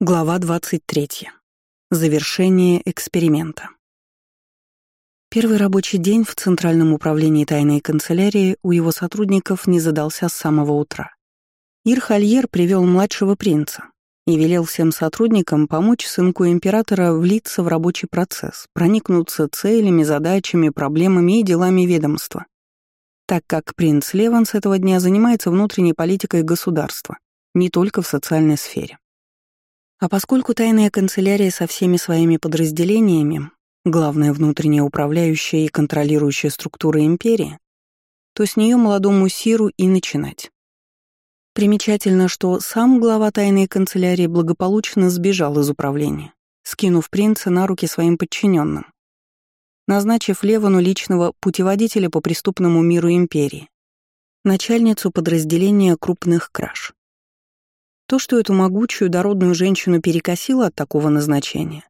Глава 23. Завершение эксперимента. Первый рабочий день в Центральном управлении тайной канцелярии у его сотрудников не задался с самого утра. Ирхальер привел младшего принца и велел всем сотрудникам помочь сынку императора влиться в рабочий процесс, проникнуться целями, задачами, проблемами и делами ведомства, так как принц Леван с этого дня занимается внутренней политикой государства, не только в социальной сфере. А поскольку тайная канцелярия со всеми своими подразделениями, главная внутренняя управляющая и контролирующая структура империи, то с нее молодому Сиру и начинать. Примечательно, что сам глава тайной канцелярии благополучно сбежал из управления, скинув принца на руки своим подчиненным, назначив Левану личного путеводителя по преступному миру империи, начальницу подразделения крупных краж. То, что эту могучую дородную женщину перекосило от такого назначения,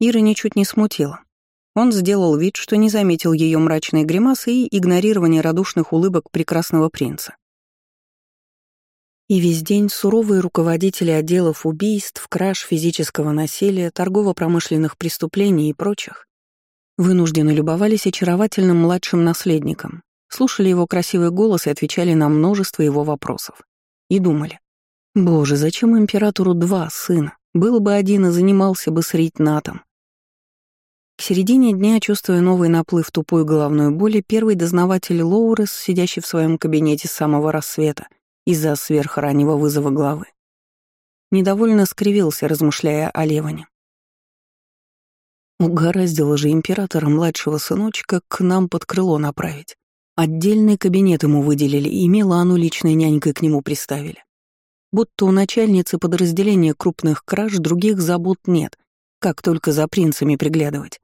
Ира ничуть не смутила. Он сделал вид, что не заметил ее мрачной гримасы и игнорирования радушных улыбок прекрасного принца. И весь день суровые руководители отделов убийств, краж, физического насилия, торгово-промышленных преступлений и прочих вынужденно любовались очаровательным младшим наследником, слушали его красивый голос и отвечали на множество его вопросов. И думали, Боже, зачем императору два сына? Был бы один и занимался бы с Ритнатом. К середине дня, чувствуя новый наплыв тупой головной боли, первый дознаватель Лоурес, сидящий в своем кабинете с самого рассвета из-за сверхраннего вызова главы, недовольно скривился, размышляя о Леване. Угораздило же императора младшего сыночка к нам под крыло направить. Отдельный кабинет ему выделили, и Милану личной нянькой к нему приставили будто у начальницы подразделения крупных краж других забот нет, как только за принцами приглядывать.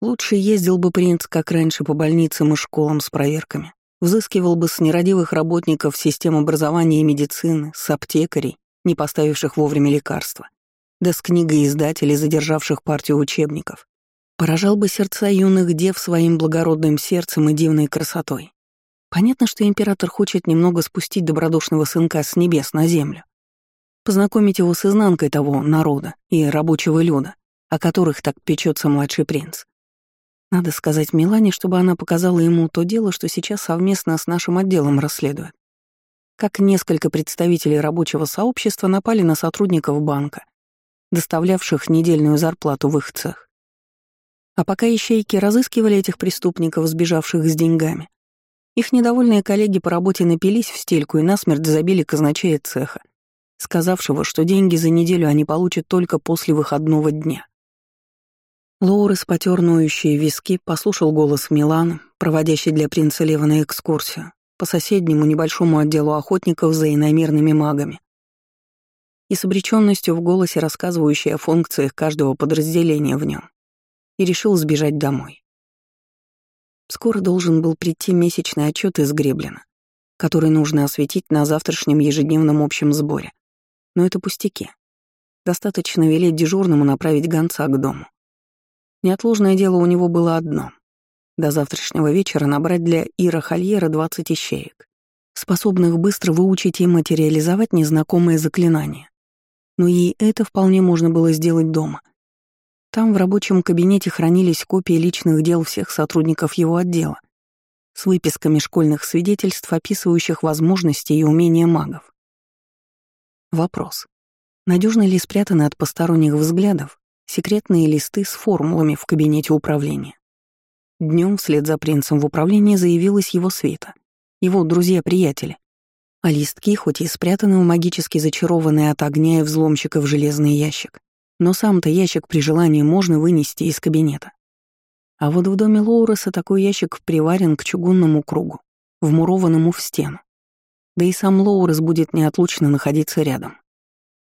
Лучше ездил бы принц, как раньше, по больницам и школам с проверками, взыскивал бы с нерадивых работников систем образования и медицины, с аптекарей, не поставивших вовремя лекарства, да с книгоиздателей, задержавших партию учебников. Поражал бы сердца юных дев своим благородным сердцем и дивной красотой. Понятно, что император хочет немного спустить добродушного сынка с небес на землю. Познакомить его с изнанкой того народа и рабочего люда, о которых так печется младший принц. Надо сказать Милане, чтобы она показала ему то дело, что сейчас совместно с нашим отделом расследует. Как несколько представителей рабочего сообщества напали на сотрудников банка, доставлявших недельную зарплату в их цех. А пока ищейки разыскивали этих преступников, сбежавших с деньгами, их недовольные коллеги по работе напились в стельку и насмерть забили казначея цеха, сказавшего, что деньги за неделю они получат только после выходного дня. Лоурес, потер ноющие виски, послушал голос Милана, проводящий для принца Левана экскурсию по соседнему небольшому отделу охотников за иномерными магами. И с обреченностью в голосе рассказывающей о функциях каждого подразделения в нем. И решил сбежать домой. Скоро должен был прийти месячный отчет из Греблина, который нужно осветить на завтрашнем ежедневном общем сборе. Но это пустяки. Достаточно велеть дежурному направить гонца к дому. Неотложное дело у него было одно — до завтрашнего вечера набрать для Ира Хольера 20 ищеек, способных быстро выучить и материализовать незнакомые заклинания. Но и это вполне можно было сделать дома — там в рабочем кабинете хранились копии личных дел всех сотрудников его отдела с выписками школьных свидетельств, описывающих возможности и умения магов. Вопрос. Надежно ли спрятаны от посторонних взглядов секретные листы с формулами в кабинете управления? Днем вслед за принцем в управлении заявилась его свита, его друзья-приятели. А листки, хоть и спрятаны в магически зачарованный от огня и взломщиков железный ящик, но сам-то ящик при желании можно вынести из кабинета. А вот в доме Лоуреса такой ящик приварен к чугунному кругу, вмурованному в стену. Да и сам Лоурес будет неотлучно находиться рядом,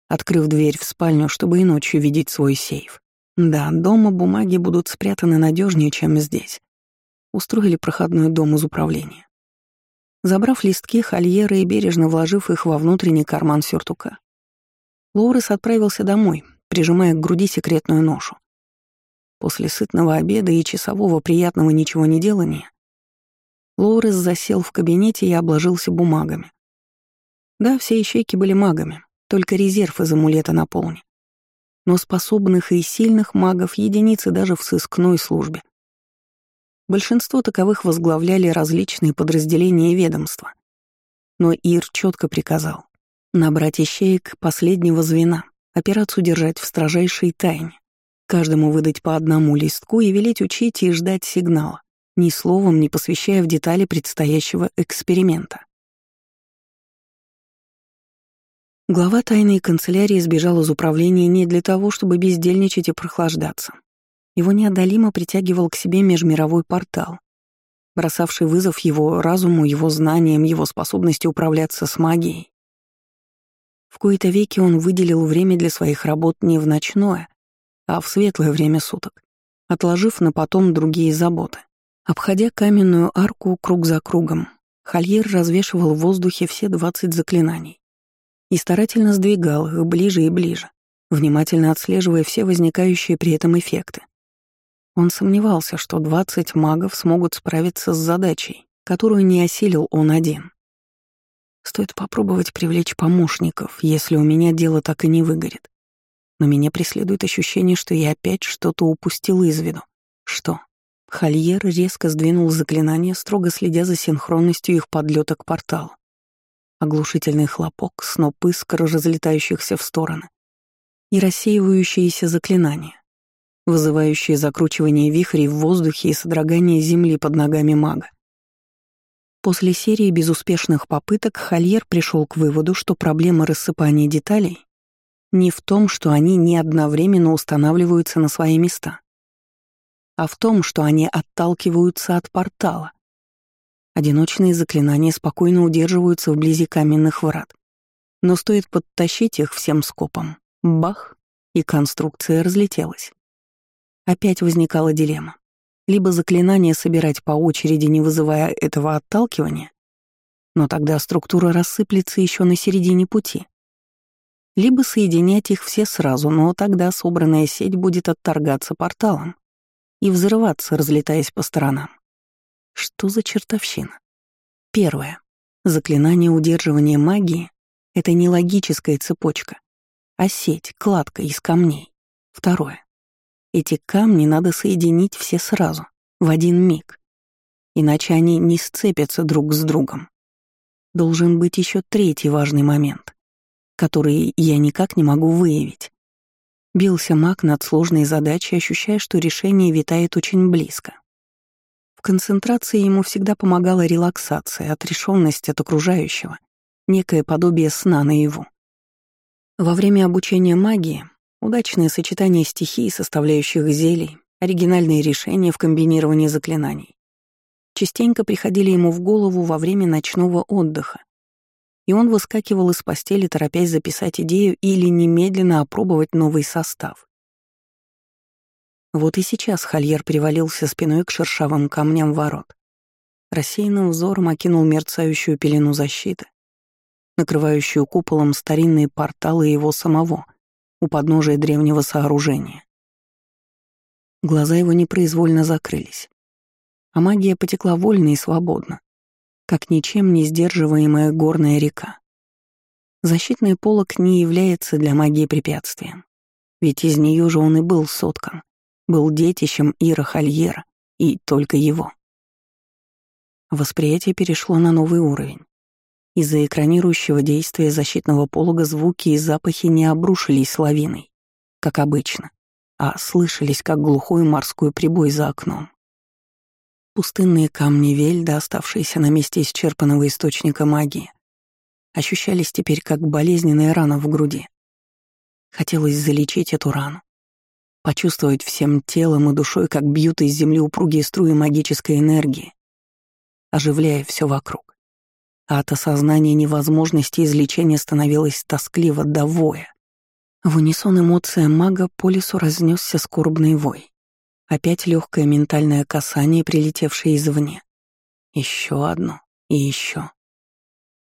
открыв дверь в спальню, чтобы и ночью видеть свой сейф. Да, дома бумаги будут спрятаны надежнее, чем здесь. Устроили проходной дом из управления. Забрав листки Хольера и бережно вложив их во внутренний карман сюртука, Лоурес отправился домой, прижимая к груди секретную ношу. После сытного обеда и часового приятного ничего не делания Лоурес засел в кабинете и обложился бумагами. Да, все ищейки были магами, только резерв из амулета наполни. Но способных и сильных магов единицы даже в сыскной службе. Большинство таковых возглавляли различные подразделения и ведомства. Но Ир четко приказал набрать ищеек последнего звена, операцию держать в строжайшей тайне, каждому выдать по одному листку и велеть учить и ждать сигнала, ни словом не посвящая в детали предстоящего эксперимента. Глава тайной канцелярии сбежал из управления не для того, чтобы бездельничать и прохлаждаться. Его неодолимо притягивал к себе межмировой портал, бросавший вызов его разуму, его знаниям, его способности управляться с магией. В кои-то веки он выделил время для своих работ не в ночное, а в светлое время суток, отложив на потом другие заботы. Обходя каменную арку круг за кругом, Хольер развешивал в воздухе все двадцать заклинаний и старательно сдвигал их ближе и ближе, внимательно отслеживая все возникающие при этом эффекты. Он сомневался, что 20 магов смогут справиться с задачей, которую не осилил он один. Стоит попробовать привлечь помощников, если у меня дело так и не выгорит. Но меня преследует ощущение, что я опять что-то упустил из виду. Что? Хольер резко сдвинул заклинание, строго следя за синхронностью их подлета к порталу. Оглушительный хлопок, сноп искр, разлетающихся в стороны. И рассеивающиеся заклинания, вызывающие закручивание вихрей в воздухе и содрогание земли под ногами мага. После серии безуспешных попыток Хольер пришел к выводу, что проблема рассыпания деталей не в том, что они не одновременно устанавливаются на свои места, а в том, что они отталкиваются от портала, Одиночные заклинания спокойно удерживаются вблизи каменных врат. Но стоит подтащить их всем скопом. Бах! И конструкция разлетелась. Опять возникала дилемма. Либо заклинания собирать по очереди, не вызывая этого отталкивания, но тогда структура рассыплется еще на середине пути. Либо соединять их все сразу, но тогда собранная сеть будет отторгаться порталом и взрываться, разлетаясь по сторонам. Что за чертовщина? Первое. Заклинание удерживания магии — это не логическая цепочка, а сеть, кладка из камней. Второе. Эти камни надо соединить все сразу, в один миг. Иначе они не сцепятся друг с другом. Должен быть еще третий важный момент, который я никак не могу выявить. Бился маг над сложной задачей, ощущая, что решение витает очень близко. В концентрации ему всегда помогала релаксация, отрешенность от окружающего, некое подобие сна наяву. Во время обучения магии удачное сочетание стихий, составляющих зелий, оригинальные решения в комбинировании заклинаний частенько приходили ему в голову во время ночного отдыха, и он выскакивал из постели, торопясь записать идею или немедленно опробовать новый состав. Вот и сейчас Хольер привалился спиной к шершавым камням ворот. Рассеянным взором окинул мерцающую пелену защиты, накрывающую куполом старинные порталы его самого у подножия древнего сооружения. Глаза его непроизвольно закрылись, а магия потекла вольно и свободно, как ничем не сдерживаемая горная река. Защитный полог не является для магии препятствием, ведь из нее же он и был соткан был детищем Ира Хольера, и только его. Восприятие перешло на новый уровень. Из-за экранирующего действия защитного полога звуки и запахи не обрушились лавиной, как обычно, а слышались, как глухой морской прибой за окном. Пустынные камни Вельда, оставшиеся на месте исчерпанного источника магии, ощущались теперь как болезненная рана в груди. Хотелось залечить эту рану, почувствовать всем телом и душой, как бьют из земли упругие струи магической энергии, оживляя все вокруг. А от осознания невозможности излечения становилось тоскливо до воя. В унисон эмоциям мага по лесу разнесся скорбный вой. Опять легкое ментальное касание, прилетевшее извне. Еще одно и еще.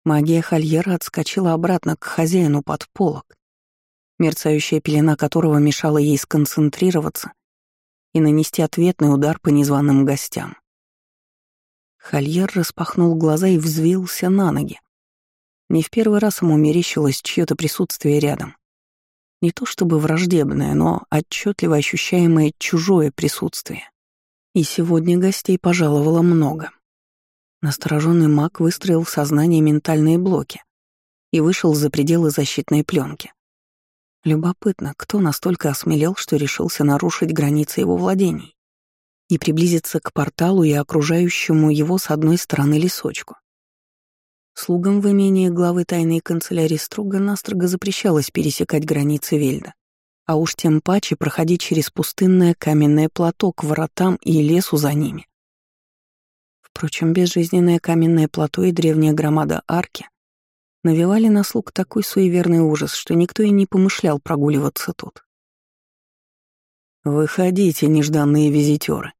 Магия Хольера отскочила обратно к хозяину под полок, мерцающая пелена которого мешала ей сконцентрироваться и нанести ответный удар по незваным гостям. Хольер распахнул глаза и взвился на ноги. Не в первый раз ему мерещилось чье-то присутствие рядом. Не то чтобы враждебное, но отчетливо ощущаемое чужое присутствие. И сегодня гостей пожаловало много. Настороженный маг выстроил в сознании ментальные блоки и вышел за пределы защитной пленки. Любопытно, кто настолько осмелел, что решился нарушить границы его владений и приблизиться к порталу и окружающему его с одной стороны лесочку. Слугам в имении главы тайной канцелярии строго-настрого запрещалось пересекать границы Вельда, а уж тем паче проходить через пустынное каменное плато к воротам и лесу за ними. Впрочем, безжизненное каменное плато и древняя громада арки навевали на слуг такой суеверный ужас, что никто и не помышлял прогуливаться тут. «Выходите, нежданные визитеры,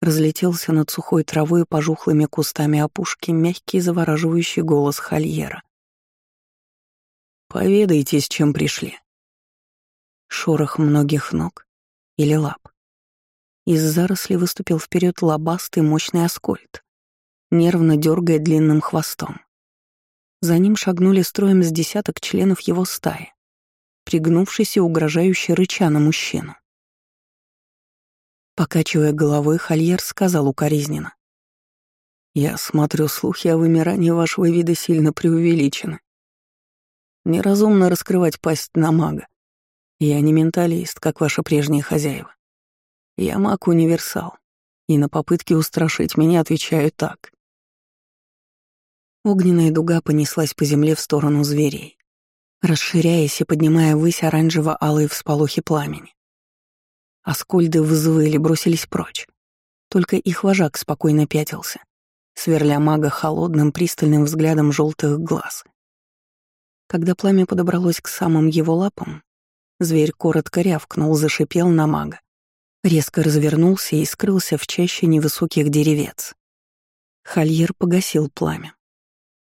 Разлетелся над сухой травой и пожухлыми кустами опушки мягкий завораживающий голос Хольера. «Поведайте, с чем пришли». Шорох многих ног или лап. Из заросли выступил вперед лобастый мощный аскольд, нервно дергая длинным хвостом. За ним шагнули строем с десяток членов его стаи, пригнувшись и угрожающе рыча на мужчину. Покачивая головой, Хольер сказал укоризненно. «Я смотрю, слухи о вымирании вашего вида сильно преувеличены. Неразумно раскрывать пасть на мага. Я не менталист, как ваши прежние хозяева. Я маг-универсал, и на попытки устрашить меня отвечаю так». Огненная дуга понеслась по земле в сторону зверей, расширяясь и поднимая ввысь оранжево-алые всполохи пламени. Аскольды взвыли, бросились прочь. Только их вожак спокойно пятился, сверля мага холодным пристальным взглядом желтых глаз. Когда пламя подобралось к самым его лапам, зверь коротко рявкнул, зашипел на мага. Резко развернулся и скрылся в чаще невысоких деревец. Хольер погасил пламя.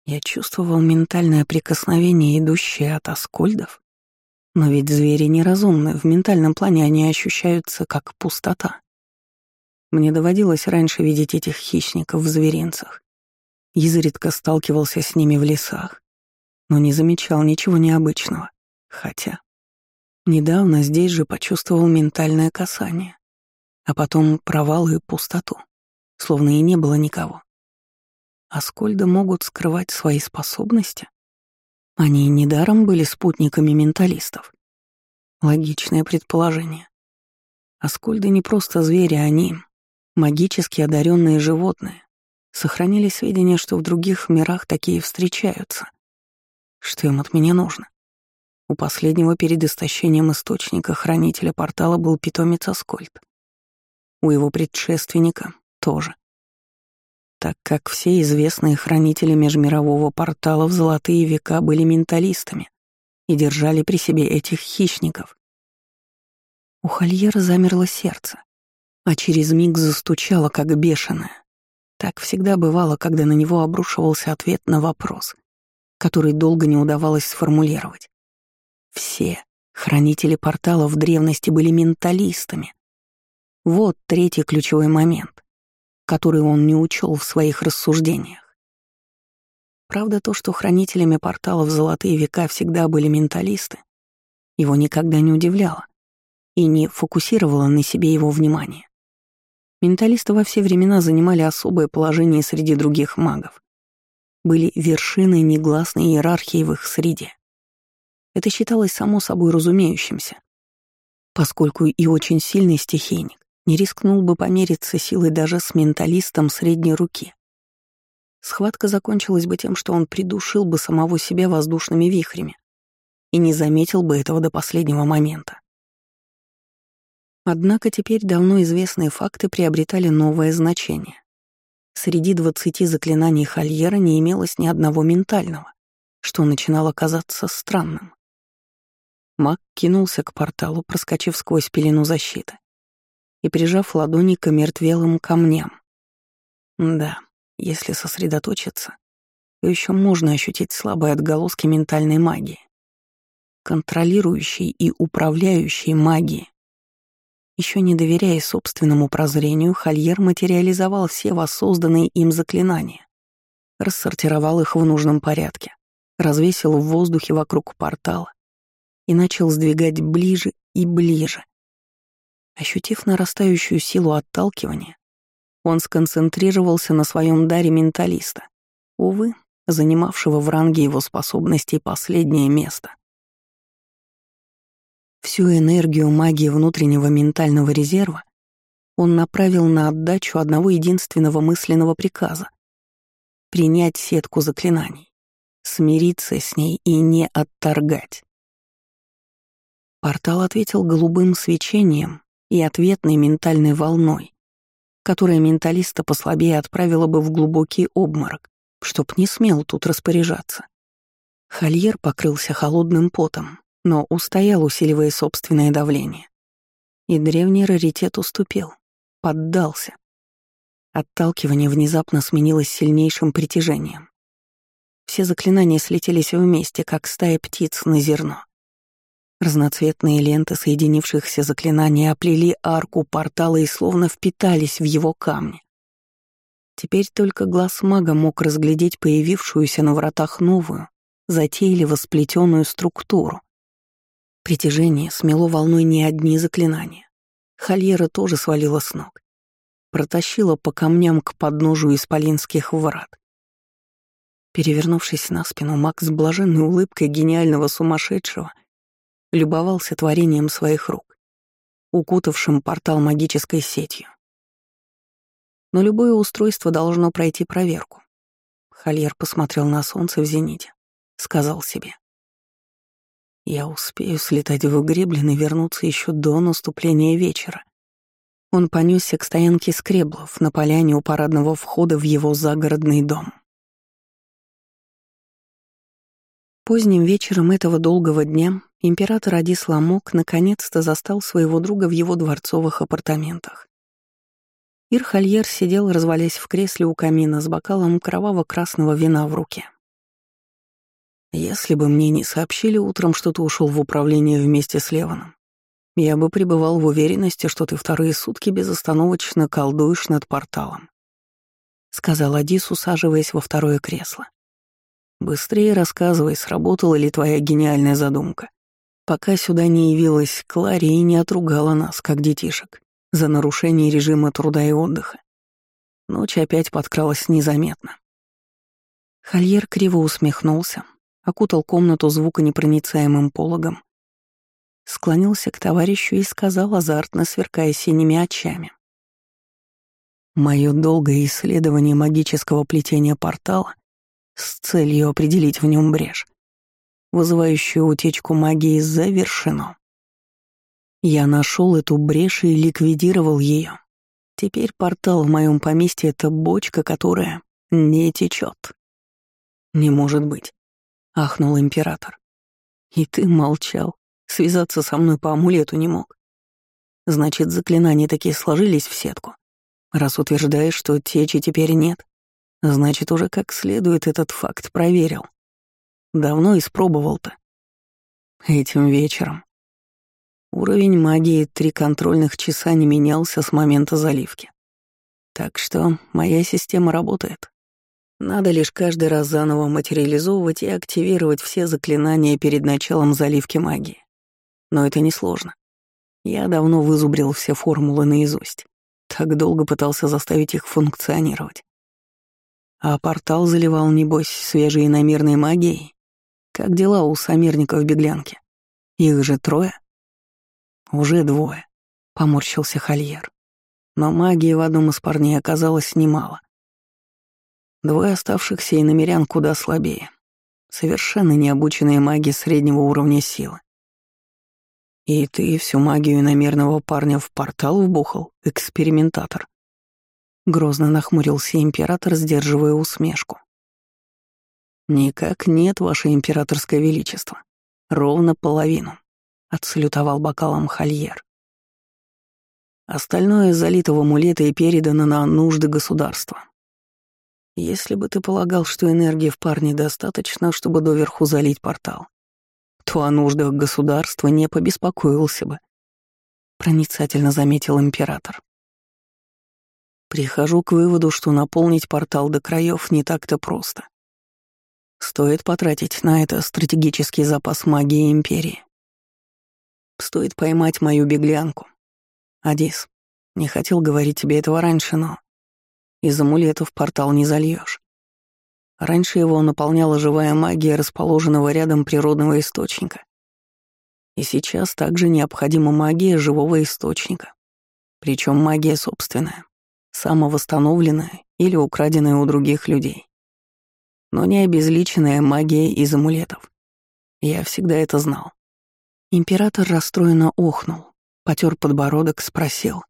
Я чувствовал ментальное прикосновение, идущее от аскольдов, но ведь звери неразумны, в ментальном плане они ощущаются как пустота. Мне доводилось раньше видеть этих хищников в зверинцах. Изредка сталкивался с ними в лесах, но не замечал ничего необычного. Хотя недавно здесь же почувствовал ментальное касание, а потом провал и пустоту, словно и не было никого. Аскольды могут скрывать свои способности? Они недаром были спутниками менталистов. Логичное предположение. Аскольды не просто звери, они — магически одаренные животные. Сохранили сведения, что в других мирах такие встречаются. Что им от меня нужно? У последнего перед истощением источника хранителя портала был питомец Аскольд. У его предшественника тоже так как все известные хранители межмирового портала в золотые века были менталистами и держали при себе этих хищников. У Хольера замерло сердце, а через миг застучало, как бешеное. Так всегда бывало, когда на него обрушивался ответ на вопрос, который долго не удавалось сформулировать. Все хранители портала в древности были менталистами. Вот третий ключевой момент который он не учел в своих рассуждениях. Правда, то, что хранителями порталов золотые века всегда были менталисты, его никогда не удивляло и не фокусировало на себе его внимание. Менталисты во все времена занимали особое положение среди других магов. Были вершиной негласной иерархии в их среде. Это считалось само собой разумеющимся, поскольку и очень сильный стихийник не рискнул бы помериться силой даже с менталистом средней руки. Схватка закончилась бы тем, что он придушил бы самого себя воздушными вихрями и не заметил бы этого до последнего момента. Однако теперь давно известные факты приобретали новое значение. Среди двадцати заклинаний Хольера не имелось ни одного ментального, что начинало казаться странным. Маг кинулся к порталу, проскочив сквозь пелену защиты и прижав ладони к мертвелым камням. Да, если сосредоточиться, то еще можно ощутить слабые отголоски ментальной магии, контролирующей и управляющей магии. Еще не доверяя собственному прозрению, Хольер материализовал все воссозданные им заклинания, рассортировал их в нужном порядке развесил в воздухе вокруг портала и начал сдвигать ближе и ближе. Ощутив нарастающую силу отталкивания, он сконцентрировался на своем даре менталиста, увы, занимавшего в ранге его способностей последнее место. Всю энергию магии внутреннего ментального резерва он направил на отдачу одного единственного мысленного приказа — принять сетку заклинаний, смириться с ней и не отторгать. Портал ответил голубым свечением и ответной ментальной волной, которая менталиста послабее отправила бы в глубокий обморок, чтоб не смел тут распоряжаться. Хольер покрылся холодным потом, но устоял, усиливая собственное давление. И древний раритет уступил, поддался. Отталкивание внезапно сменилось сильнейшим притяжением. Все заклинания слетелись вместе, как стая птиц на зерно. Разноцветные ленты соединившихся заклинаний оплели арку портала и словно впитались в его камни. Теперь только глаз мага мог разглядеть появившуюся на вратах новую, затейливо сплетенную структуру. Притяжение смело волной не одни заклинания. Хольера тоже свалила с ног. Протащила по камням к подножию исполинских врат. Перевернувшись на спину, маг с блаженной улыбкой гениального сумасшедшего — любовался творением своих рук, укутавшим портал магической сетью. Но любое устройство должно пройти проверку. Хольер посмотрел на солнце в зените, сказал себе. «Я успею слетать в Греблин и вернуться еще до наступления вечера». Он понесся к стоянке скреблов на поляне у парадного входа в его загородный дом. Поздним вечером этого долгого дня император Адис Ламок наконец-то застал своего друга в его дворцовых апартаментах. Ирхальер сидел, развалясь в кресле у камина с бокалом кроваво-красного вина в руке. «Если бы мне не сообщили утром, что ты ушел в управление вместе с Леваном, я бы пребывал в уверенности, что ты вторые сутки безостановочно колдуешь над порталом», — сказал Адис, усаживаясь во второе кресло. «Быстрее рассказывай, сработала ли твоя гениальная задумка пока сюда не явилась Клари и не отругала нас, как детишек, за нарушение режима труда и отдыха. Ночь опять подкралась незаметно. Хольер криво усмехнулся, окутал комнату звуконепроницаемым пологом, склонился к товарищу и сказал, азартно сверкая синими очами. Мое долгое исследование магического плетения портала с целью определить в нем брешь вызывающую утечку магии, завершено. Я нашел эту брешь и ликвидировал ее. Теперь портал в моем поместье — это бочка, которая не течет. «Не может быть», — ахнул император. «И ты молчал, связаться со мной по амулету не мог. Значит, заклинания такие сложились в сетку. Раз утверждаешь, что течи теперь нет, значит, уже как следует этот факт проверил. Давно испробовал-то. Этим вечером. Уровень магии три контрольных часа не менялся с момента заливки. Так что моя система работает. Надо лишь каждый раз заново материализовывать и активировать все заклинания перед началом заливки магии. Но это несложно. Я давно вызубрил все формулы наизусть. Так долго пытался заставить их функционировать. А портал заливал, небось, свежей иномерной магией. Как дела у сомерников беглянки? Их же трое? Уже двое, поморщился Хольер. Но магии в одном из парней оказалось немало. Двое оставшихся и намерян куда слабее. Совершенно необученные маги среднего уровня силы. И ты всю магию иномерного парня в портал вбухал, экспериментатор. Грозно нахмурился император, сдерживая усмешку. «Никак нет, ваше императорское величество. Ровно половину», — отсалютовал бокалом Хольер. «Остальное залито в амулеты и передано на нужды государства. Если бы ты полагал, что энергии в парне достаточно, чтобы доверху залить портал, то о нуждах государства не побеспокоился бы», — проницательно заметил император. Прихожу к выводу, что наполнить портал до краев не так-то просто. Стоит потратить на это стратегический запас магии Империи. Стоит поймать мою беглянку. Адис, не хотел говорить тебе этого раньше, но из амулетов портал не зальешь. Раньше его наполняла живая магия расположенного рядом природного источника. И сейчас также необходима магия живого источника. Причем магия собственная, самовосстановленная или украденная у других людей. Но не обезличенная магия из амулетов. Я всегда это знал. Император расстроенно охнул, потер подбородок, спросил.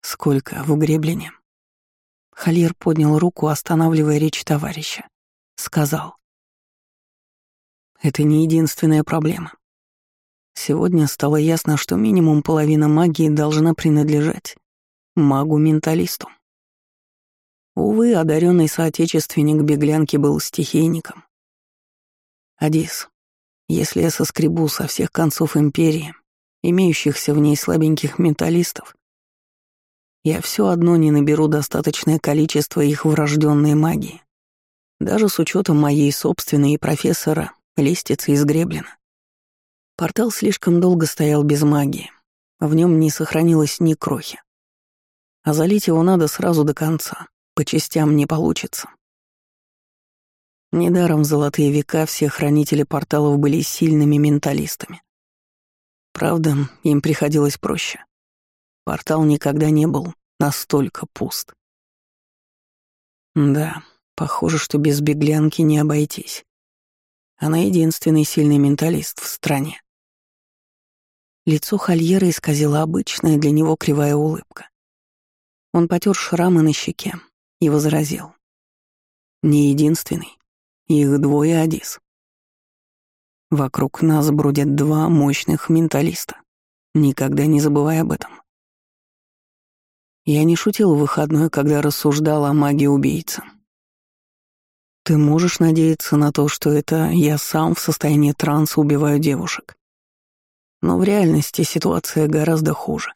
«Сколько в греблине?» Халир поднял руку, останавливая речь товарища. Сказал. «Это не единственная проблема. Сегодня стало ясно, что минимум половина магии должна принадлежать магу-менталисту. Увы, одаренный соотечественник беглянки был стихийником. Адис, если я соскребу со всех концов империи, имеющихся в ней слабеньких менталистов, я все одно не наберу достаточное количество их врожденной магии. Даже с учетом моей собственной и профессора лестицы из Греблина. Портал слишком долго стоял без магии. В нем не сохранилось ни крохи. А залить его надо сразу до конца. По частям не получится. Недаром в золотые века все хранители порталов были сильными менталистами. Правда, им приходилось проще. Портал никогда не был настолько пуст. Да, похоже, что без беглянки не обойтись. Она единственный сильный менталист в стране. Лицо Хольера исказила обычная для него кривая улыбка. Он потер шрамы на щеке и возразил. Не единственный. Их двое Адис. Вокруг нас бродят два мощных менталиста. Никогда не забывай об этом. Я не шутил в выходной, когда рассуждал о магии убийцы. Ты можешь надеяться на то, что это я сам в состоянии транса убиваю девушек. Но в реальности ситуация гораздо хуже.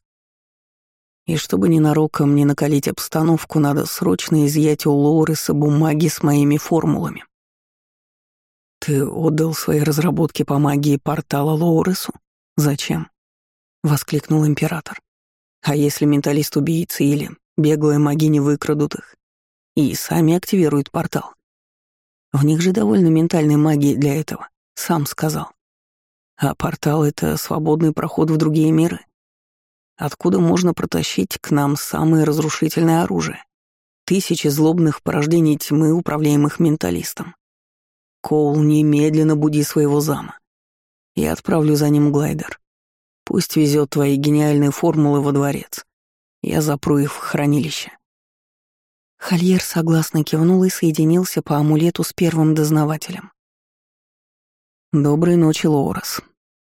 И чтобы ненароком не накалить обстановку, надо срочно изъять у Лоуреса бумаги с моими формулами. Ты отдал свои разработки по магии портала Лоуресу? Зачем? Воскликнул император. А если менталист-убийца или беглая магиня выкрадут их и сами активируют портал? В них же довольно ментальной магии для этого, сам сказал. А портал — это свободный проход в другие миры, откуда можно протащить к нам самое разрушительное оружие. Тысячи злобных порождений тьмы, управляемых менталистом. Коул, немедленно буди своего зама. Я отправлю за ним глайдер. Пусть везет твои гениальные формулы во дворец. Я запру их в хранилище». Хольер согласно кивнул и соединился по амулету с первым дознавателем. «Доброй ночи, Лоурас.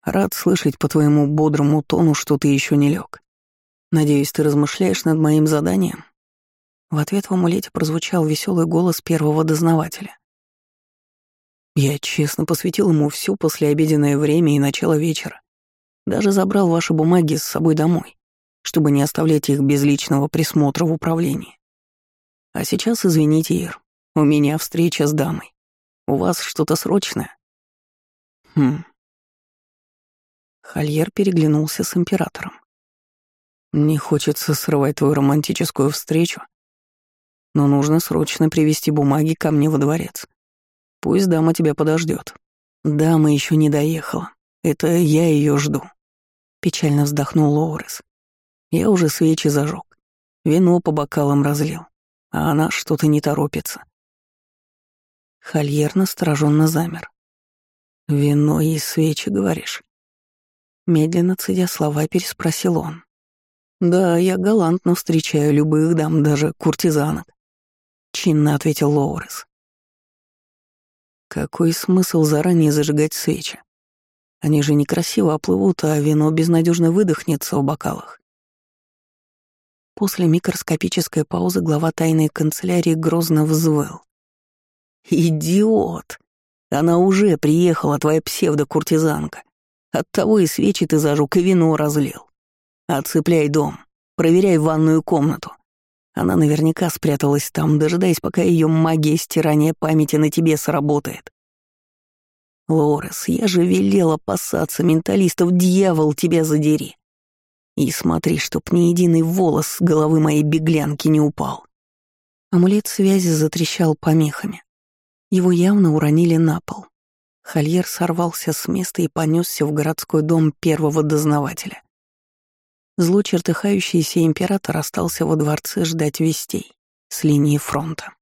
Рад слышать по твоему бодрому тону, что ты еще не лег. Надеюсь, ты размышляешь над моим заданием?» В ответ в амулете прозвучал веселый голос первого дознавателя. «Я честно посвятил ему все послеобеденное время и начало вечера. Даже забрал ваши бумаги с собой домой, чтобы не оставлять их без личного присмотра в управлении. А сейчас, извините, Ир, у меня встреча с дамой. У вас что-то срочное? Хм. Хольер переглянулся с императором. Не хочется срывать твою романтическую встречу, но нужно срочно привести бумаги ко мне во дворец. Пусть дама тебя подождет. Дама еще не доехала. Это я ее жду. Печально вздохнул Лоурес. Я уже свечи зажег, вино по бокалам разлил, а она что-то не торопится. Хольер настороженно замер. «Вино и свечи, говоришь?» Медленно цедя слова, переспросил он. «Да, я галантно встречаю любых дам, даже куртизанок», — чинно ответил Лоурес. «Какой смысл заранее зажигать свечи? Они же некрасиво оплывут, а вино безнадежно выдохнется в бокалах. После микроскопической паузы глава тайной канцелярии грозно взвыл. «Идиот! Она уже приехала, твоя псевдокуртизанка. Оттого и свечи ты зажег, и вино разлил. Отцепляй дом, проверяй ванную комнату. Она наверняка спряталась там, дожидаясь, пока ее магия стирания памяти на тебе сработает. Лорес, я же велел опасаться менталистов, дьявол, тебя задери. И смотри, чтоб ни единый волос с головы моей беглянки не упал. Амулет связи затрещал помехами. Его явно уронили на пол. Хольер сорвался с места и понесся в городской дом первого дознавателя. Зло чертыхающийся император остался во дворце ждать вестей с линии фронта.